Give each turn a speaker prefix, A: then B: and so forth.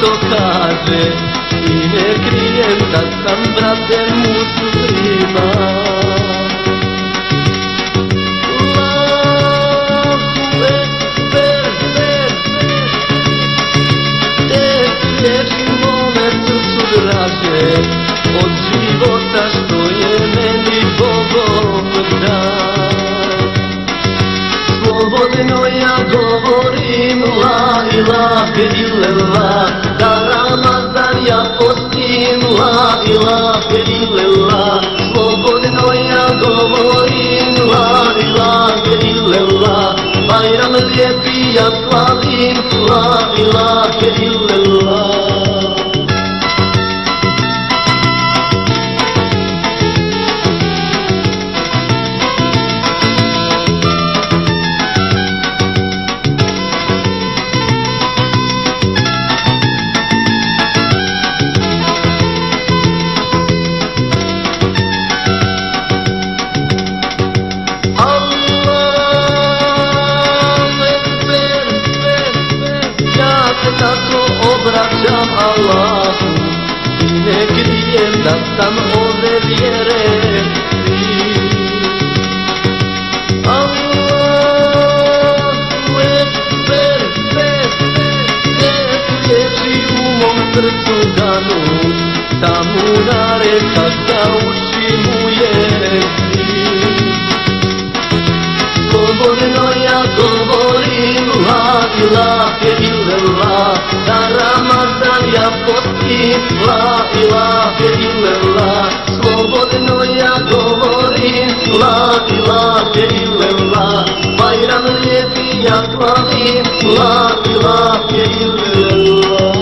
A: to kaže I ne krijem da sam brate muslima Od života što je meni Bogom dan. Slobodno ja govorim La Da Ramazan ja postim La ilahe illallah Slobodno ja govorim La ilahe illallah Bajram lijepi ja slavim La ilahe illallah Allahu ekber, te riječi u mom srcu danu, tamo nareka da uši mu jezik. Slobodno ja govorim La ilahe illallah Da ja postim La ilahe illallah Slobodno ja govorim La ilahe La ilahe illallah